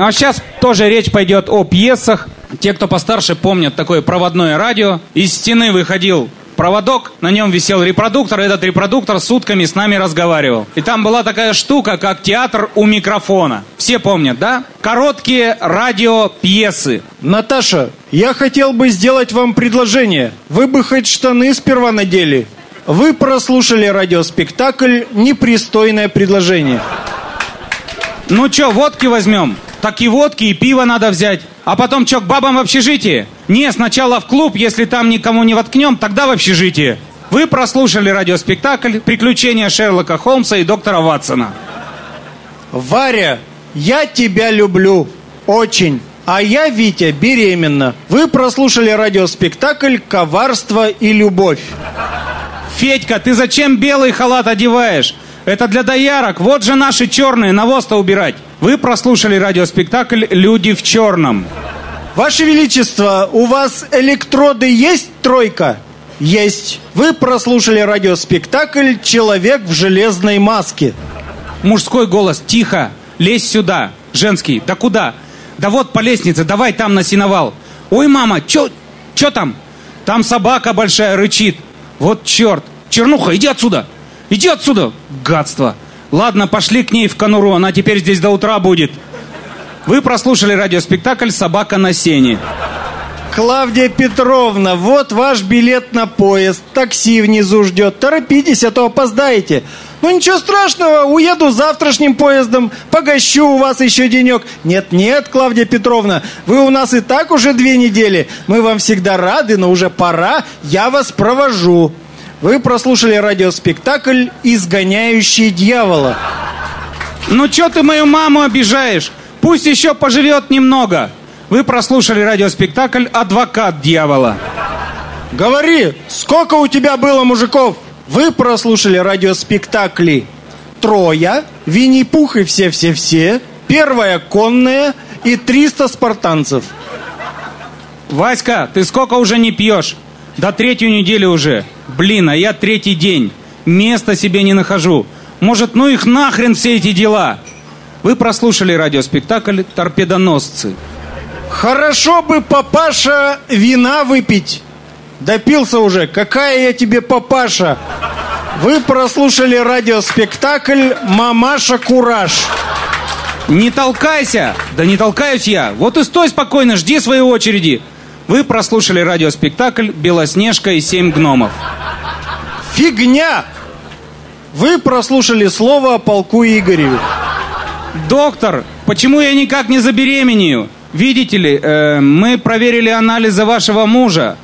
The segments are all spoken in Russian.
А сейчас тоже речь пойдет о пьесах. Те, кто постарше, помнят такое проводное радио. Из стены выходил проводок, на нем висел репродуктор, и этот репродуктор сутками с нами разговаривал. И там была такая штука, как театр у микрофона. Все помнят, да? Короткие радиопьесы. Наташа, я хотел бы сделать вам предложение. Вы бы хоть штаны сперва надели. Вы прослушали радиоспектакль «Непристойное предложение». Ну чё, водки возьмем? Так и водки, и пиво надо взять. А потом чё, к бабам в общежитие? Не, сначала в клуб, если там никому не воткнем, тогда в общежитие. Вы прослушали радиоспектакль «Приключения Шерлока Холмса и доктора Ватсона». Варя, я тебя люблю. Очень. А я, Витя, беременна. Вы прослушали радиоспектакль «Коварство и любовь». Федька, ты зачем белый халат одеваешь? Это для доярок. Вот же наши черные, навоз-то убирать. Вы прослушали радиоспектакль «Люди в черном». Ваше Величество, у вас электроды есть тройка? Есть. Вы прослушали радиоспектакль «Человек в железной маске». Мужской голос. Тихо. Лезь сюда. Женский. Да куда? Да вот по лестнице. Давай там на синовал. Ой, мама, чё, чё там? Там собака большая рычит. Вот черт. Чернуха, иди отсюда. Иди отсюда. Гадство. Ладно, пошли к ней в конуру. Она теперь здесь до утра будет. Вы прослушали радиоспектакль «Собака на сене». Клавдия Петровна, вот ваш билет на поезд. Такси внизу ждет. Торопитесь, а то опоздаете. Ну ничего страшного, уеду завтрашним поездом, погощу у вас еще денек. Нет-нет, Клавдия Петровна, вы у нас и так уже две недели. Мы вам всегда рады, но уже пора, я вас провожу. Вы прослушали радиоспектакль «Изгоняющий дьявола». Ну чё ты мою маму обижаешь? Пусть еще поживет немного. Вы прослушали радиоспектакль «Адвокат дьявола». Говори, сколько у тебя было мужиков? Вы прослушали радиоспектакли «Троя», «Винни-Пух» и «Все-все-все», «Первая конная» и «300 спартанцев». Васька, ты сколько уже не пьешь? До третью неделю уже. Блин, а я третий день. Места себе не нахожу. Может, ну их нахрен все эти дела? Вы прослушали радиоспектакль «Торпедоносцы». Хорошо бы, папаша, вина выпить. Допился уже. Какая я тебе папаша? Вы прослушали радиоспектакль «Мамаша Кураж». Не толкайся! Да не толкаюсь я. Вот и стой спокойно, жди своей очереди. Вы прослушали радиоспектакль «Белоснежка и семь гномов». Фигня! Вы прослушали слово о полку Игореве. Доктор, почему я никак не забеременею? Видите ли, э, мы проверили анализы вашего мужа.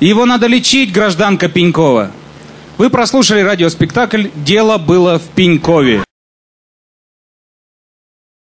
Его надо лечить, гражданка Пенькова. Вы прослушали радиоспектакль «Дело было в Пенькове».